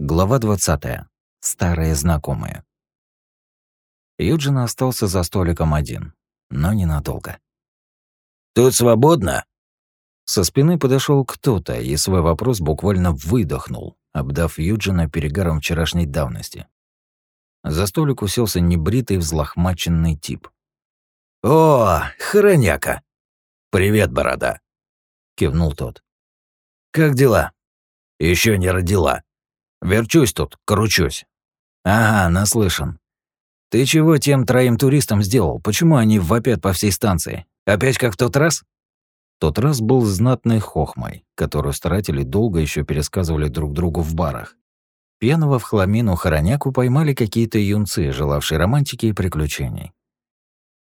Глава 20. Старые знакомые. Юджин остался за столиком один, но ненадолго. «Тут свободно?» Со спины подошел кто-то и свой вопрос буквально выдохнул, обдав Юджина перегаром вчерашней давности. За столик уселся небритый взлохмаченный тип. «О, хороняка! Привет, борода!» — кивнул тот. «Как дела?» Еще не родила. Верчусь тут, кручусь». «Ага, наслышан. Ты чего тем троим туристам сделал? Почему они вопят по всей станции? Опять как в тот раз?» Тот раз был знатной хохмой, которую старатели долго еще пересказывали друг другу в барах. Пьяного в хламину хороняку поймали какие-то юнцы, желавшие романтики и приключений.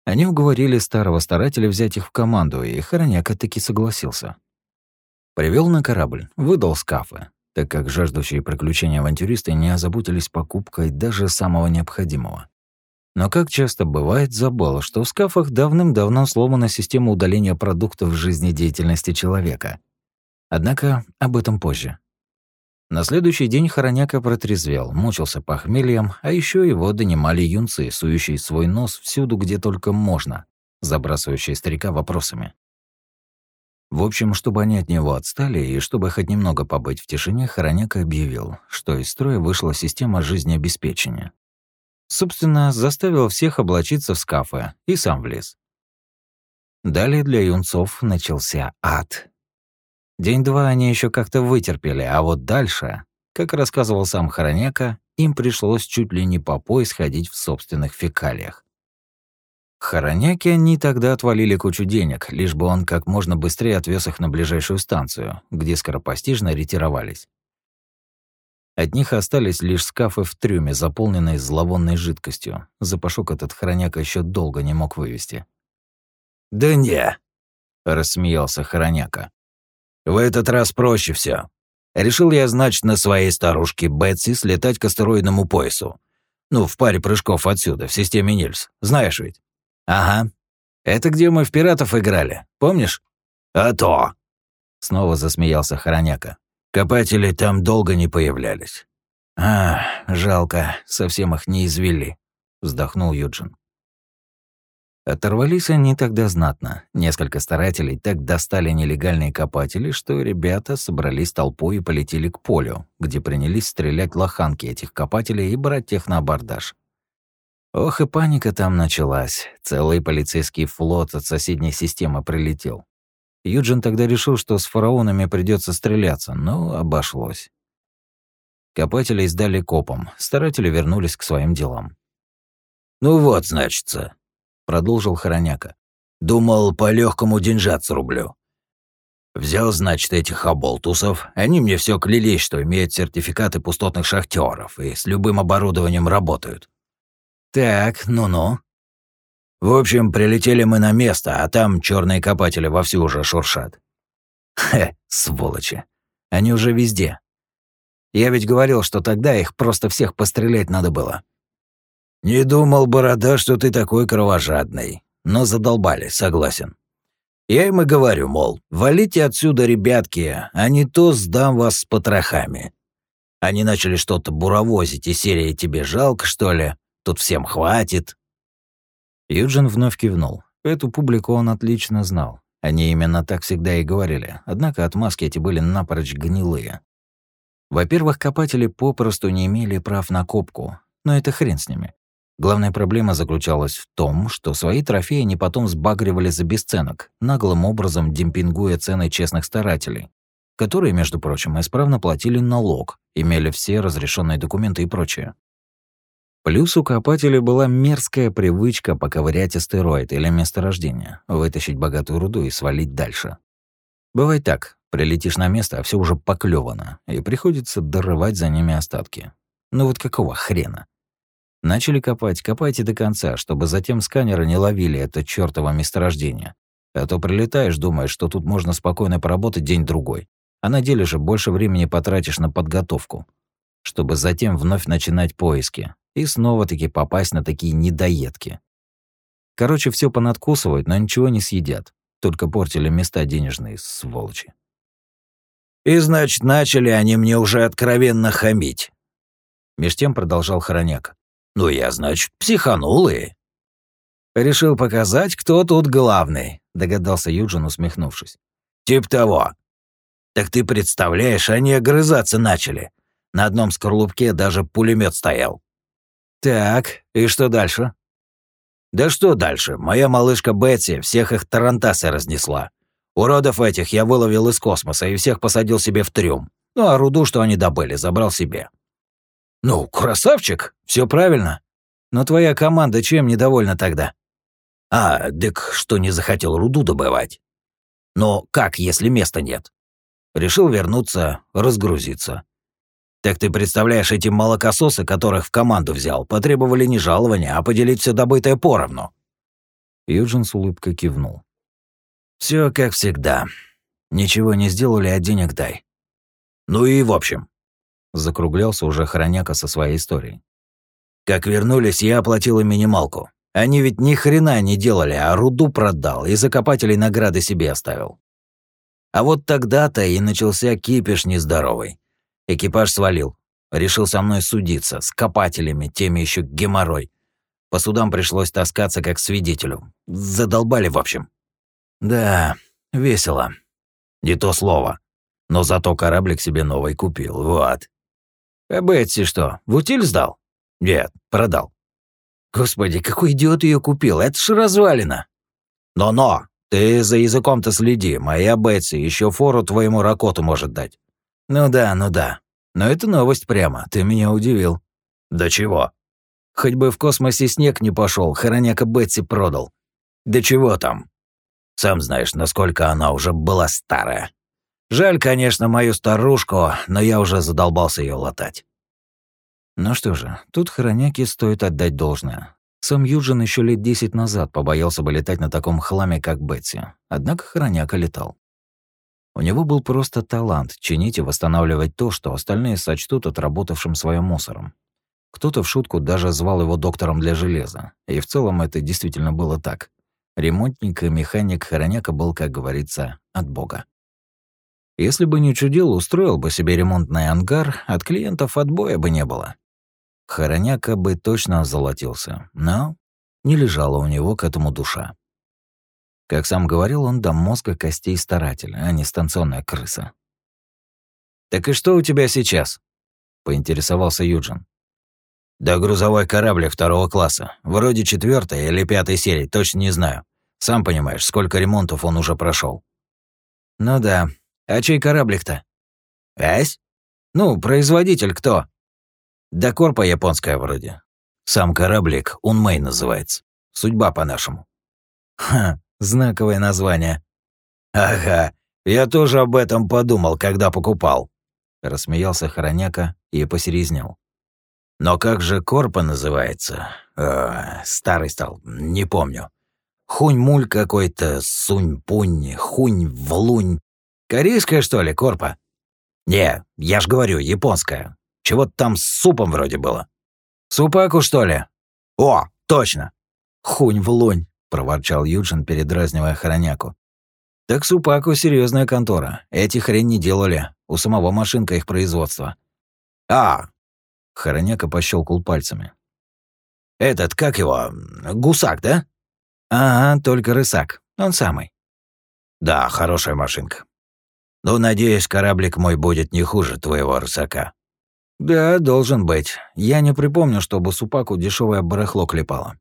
Они уговорили старого старателя взять их в команду, и хороняка таки согласился. Привел на корабль, выдал скафы, так как жаждущие приключения авантюристы не озаботились покупкой даже самого необходимого. Но, как часто бывает, забыл, что в скафах давным-давно сломана система удаления продуктов жизнедеятельности человека. Однако об этом позже. На следующий день Хороняка протрезвел, мучился похмельем, а еще его донимали юнцы, сующие свой нос всюду, где только можно, забрасывающие старика вопросами. В общем, чтобы они от него отстали и чтобы хоть немного побыть в тишине, Хороняк объявил, что из строя вышла система жизнеобеспечения. Собственно, заставил всех облачиться в скафы и сам влез. Далее для юнцов начался ад. День-два они еще как-то вытерпели, а вот дальше, как рассказывал сам Хороняка, им пришлось чуть ли не по пояс ходить в собственных фекалиях. Хороняки они тогда отвалили кучу денег, лишь бы он как можно быстрее отвез их на ближайшую станцию, где скоропостижно ретировались. От них остались лишь скафы в трюме, заполненные зловонной жидкостью. Запашок этот хороняка еще долго не мог вывести. «Да не», — рассмеялся хороняка. «В этот раз проще все. Решил я, значит, на своей старушке Бетси слетать к астероидному поясу. Ну, в паре прыжков отсюда, в системе Нильс. Знаешь ведь?» «Ага. Это где мы в пиратов играли, помнишь?» «А то!» Снова засмеялся Хороняка. «Копатели там долго не появлялись». «А, жалко, совсем их не извели», — вздохнул Юджин. Оторвались они тогда знатно. Несколько старателей так достали нелегальные копатели, что ребята собрались толпой и полетели к полю, где принялись стрелять лоханки этих копателей и брать тех на абордаж. Ох, и паника там началась. Целый полицейский флот от соседней системы прилетел. Юджин тогда решил, что с фараонами придется стреляться, но обошлось. Копатели сдали копам, старатели вернулись к своим делам. «Ну вот, значится», — продолжил Хороняка. «Думал, по легкому деньжат срублю. Взял, значит, этих оболтусов. Они мне все клялись, что имеют сертификаты пустотных шахтеров и с любым оборудованием работают. «Так, ну-ну». В общем, прилетели мы на место, а там черные копатели вовсю уже шуршат. Хе, сволочи. Они уже везде. Я ведь говорил, что тогда их просто всех пострелять надо было. Не думал, Борода, что ты такой кровожадный. Но задолбали, согласен. Я им и говорю, мол, валите отсюда, ребятки, а не то сдам вас с потрохами. Они начали что-то буровозить, и серия «Тебе жалко, что ли?» Тут всем хватит». Юджин вновь кивнул. Эту публику он отлично знал. Они именно так всегда и говорили, однако отмазки эти были напрочь гнилые. Во-первых, копатели попросту не имели прав на копку, но это хрен с ними. Главная проблема заключалась в том, что свои трофеи они потом сбагривали за бесценок, наглым образом демпингуя цены честных старателей, которые, между прочим, исправно платили налог, имели все разрешенные документы и прочее. Плюс у копателей была мерзкая привычка поковырять астероид или месторождение, вытащить богатую руду и свалить дальше. Бывает так, прилетишь на место, а все уже поклевано, и приходится дорывать за ними остатки. Ну вот какого хрена? Начали копать, копайте до конца, чтобы затем сканеры не ловили это чёртово месторождение. А то прилетаешь, думаешь, что тут можно спокойно поработать день-другой, а на деле же больше времени потратишь на подготовку, чтобы затем вновь начинать поиски, и снова-таки попасть на такие недоедки. Короче, все понадкусывают, но ничего не съедят. Только портили места денежные, сволочи. «И значит, начали они мне уже откровенно хамить», Меж тем продолжал Хороняк. «Ну, я, значит, психанул и...» «Решил показать, кто тут главный», — догадался Юджин, усмехнувшись. «Тип того. Так ты представляешь, они огрызаться начали. На одном скорлупке даже пулемет стоял». «Так, и что дальше?» «Да что дальше? Моя малышка Бетси всех их тарантасы разнесла. Уродов этих я выловил из космоса и всех посадил себе в трюм. Ну, а руду, что они добыли, забрал себе. Ну, красавчик, все правильно. Но твоя команда чем недовольна тогда? А, дык, что не захотел руду добывать. Но как, если места нет? Решил вернуться, разгрузиться. Так ты представляешь, эти молокососы, которых в команду взял, потребовали не жалования, а поделить все добытое поровну. Юджин с улыбкой кивнул. Все как всегда. Ничего не сделали, а денег дай. Ну и в общем. Закруглялся уже хроняка со своей историей. Как вернулись, я оплатил им минималку. Они ведь ни хрена не делали, а руду продал и закопателей награды себе оставил. А вот тогда-то и начался кипиш нездоровый. Экипаж свалил. Решил со мной судиться, с копателями, теми еще геморрой. По судам пришлось таскаться как свидетелю. Задолбали, в общем. Да, весело. Не то слово. Но зато кораблик себе новый купил, вот. А Бетси что, в утиль сдал? Нет, продал. Господи, какой идиот ее купил, это ж развалина. Но-но, ты за языком-то следи, моя Бетси еще фору твоему ракоту может дать. Ну да, ну да. Но это новость прямо, ты меня удивил. Да чего? Хоть бы в космосе снег не пошел, хороняка Бетси продал. Да чего там? Сам знаешь, насколько она уже была старая. Жаль, конечно, мою старушку, но я уже задолбался ее латать. Ну что же, тут хороняке стоит отдать должное. Сам Юджин еще лет десять назад побоялся бы летать на таком хламе, как Бетси. Однако хороняка летал. У него был просто талант чинить и восстанавливать то, что остальные сочтут отработавшим своим мусором. Кто-то в шутку даже звал его доктором для железа. И в целом это действительно было так. Ремонтник и механик Хороняка был, как говорится, от бога. Если бы не чудил, устроил бы себе ремонтный ангар, от клиентов отбоя бы не было. Хороняка бы точно золотился, но не лежала у него к этому душа. Как сам говорил, он до мозга костей старатель, а не станционная крыса. «Так и что у тебя сейчас?» — поинтересовался Юджин. Да грузовой кораблик второго класса. Вроде четвертой или пятой серии, точно не знаю. Сам понимаешь, сколько ремонтов он уже прошел. Ну да. А чей кораблик-то? Ась? Ну, производитель кто? Да корпа японская вроде. Сам кораблик Унмэй называется. Судьба по-нашему. Ха, знаковое название. Ага, я тоже об этом подумал, когда покупал. Рассмеялся Хороняка и посерьезнел. Но как же Корпа называется? Э, старый стал, не помню. Хунь-муль какой-то, сунь-пунь, хунь-влунь. Корейская, что ли, Корпа? Не, я ж говорю, японская. Чего-то там с супом вроде было. Супаку, что ли? О, точно. Хунь-влунь, проворчал Юджин, передразнивая хороняку. Так Супаку серьезная контора. Эти хрень не делали. У самого машинка их производства. А, Хороняка пощелкал пальцами. «Этот, как его, гусак, да?» «Ага, только рысак. Он самый». «Да, хорошая машинка. Ну, надеюсь, кораблик мой будет не хуже твоего рысака». «Да, должен быть. Я не припомню, чтобы Супаку дешевое барахло клепало».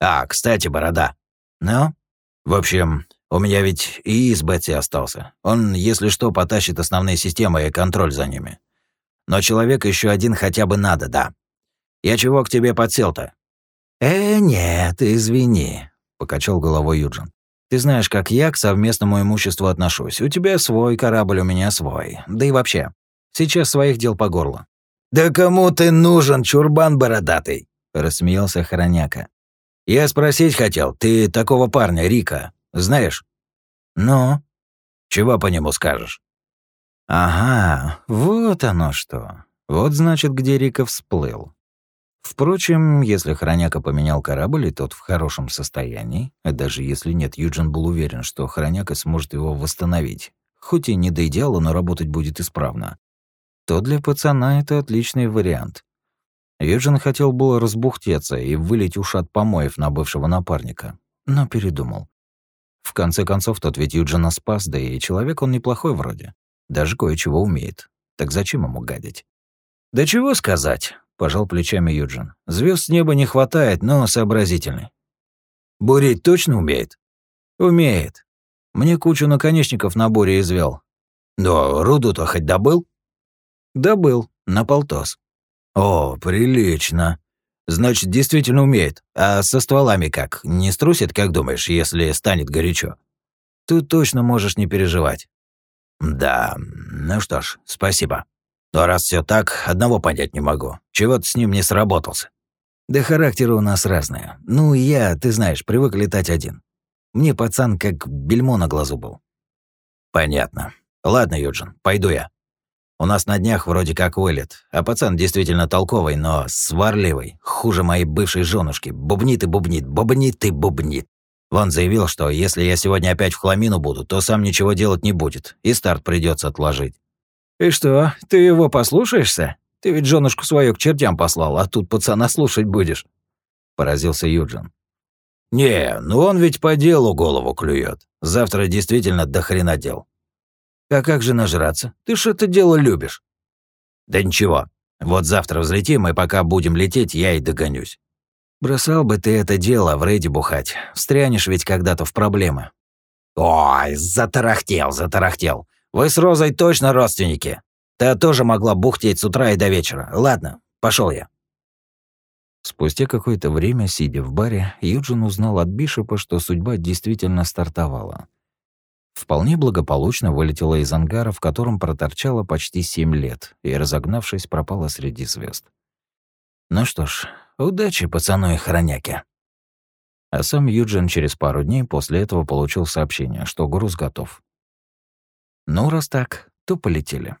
«А, кстати, борода». «Ну?» «В общем, у меня ведь и из Бетси остался. Он, если что, потащит основные системы и контроль за ними. Но человек еще один хотя бы надо, да. Я чего к тебе подсел-то?» «Э, нет, извини», — покачал головой Юджин. «Ты знаешь, как я к совместному имуществу отношусь. У тебя свой корабль, у меня свой. Да и вообще, сейчас своих дел по горло». «Да кому ты нужен, чурбан бородатый?» — рассмеялся Хороняка. «Я спросить хотел, ты такого парня, Рика, знаешь?» «Ну?» «Чего по нему скажешь?» Ага, вот оно что. Вот значит, где Рика всплыл. Впрочем, если Хроняка поменял корабль, и тот в хорошем состоянии, а даже если нет, Юджин был уверен, что Хроняка сможет его восстановить, хоть и не до идеала, но работать будет исправно, то для пацана это отличный вариант. Юджин хотел было разбухтеться и вылить ушат помоев на бывшего напарника, но передумал. В конце концов, тот ведь Юджина спас, да и человек он неплохой вроде. Даже кое-чего умеет. Так зачем ему гадить? «Да чего сказать?» — пожал плечами Юджин. Звезд с неба не хватает, но сообразительный». «Бурить точно умеет?» «Умеет. Мне кучу наконечников на буре извел. Но руду-то хоть добыл?» «Добыл. На полтос». «О, прилично. Значит, действительно умеет. А со стволами как? Не струсит, как думаешь, если станет горячо? Тут точно можешь не переживать. Да, ну что ж, спасибо. Но раз все так, одного понять не могу. Чего ты с ним не сработался? Да характеры у нас разные. Ну, я, ты знаешь, привык летать один. Мне пацан как бельмо на глазу был. Понятно. Ладно, Юджин, пойду я. У нас на днях вроде как вылет, а пацан действительно толковый, но сварливый, хуже моей бывшей женушки. Бубнит и бубнит, бубнит и бубнит. Вон заявил, что если я сегодня опять в хламину буду, то сам ничего делать не будет, и старт придется отложить. «И что, ты его послушаешься? Ты ведь женушку свою к чертям послал, а тут пацана слушать будешь?» Поразился Юджин. «Не, ну он ведь по делу голову клюет. Завтра действительно до хрена дел. А как же нажраться? Ты ж это дело любишь. Да ничего. Вот завтра взлетим, и пока будем лететь, я и догонюсь. Бросал бы ты это дело в рейде бухать. Встрянешь ведь когда-то в проблемы. Ой, затарахтел, затарахтел. Вы с Розой точно родственники. Ты тоже могла бухтеть с утра и до вечера. Ладно, пошел я. Спустя какое-то время, сидя в баре, Юджин узнал от Бишопа, что судьба действительно стартовала вполне благополучно вылетела из ангара, в котором проторчала почти семь лет, и, разогнавшись, пропала среди звезд. Ну что ж, удачи пацану и хороняке. А сам Юджин через пару дней после этого получил сообщение, что груз готов. Ну, раз так, то полетели.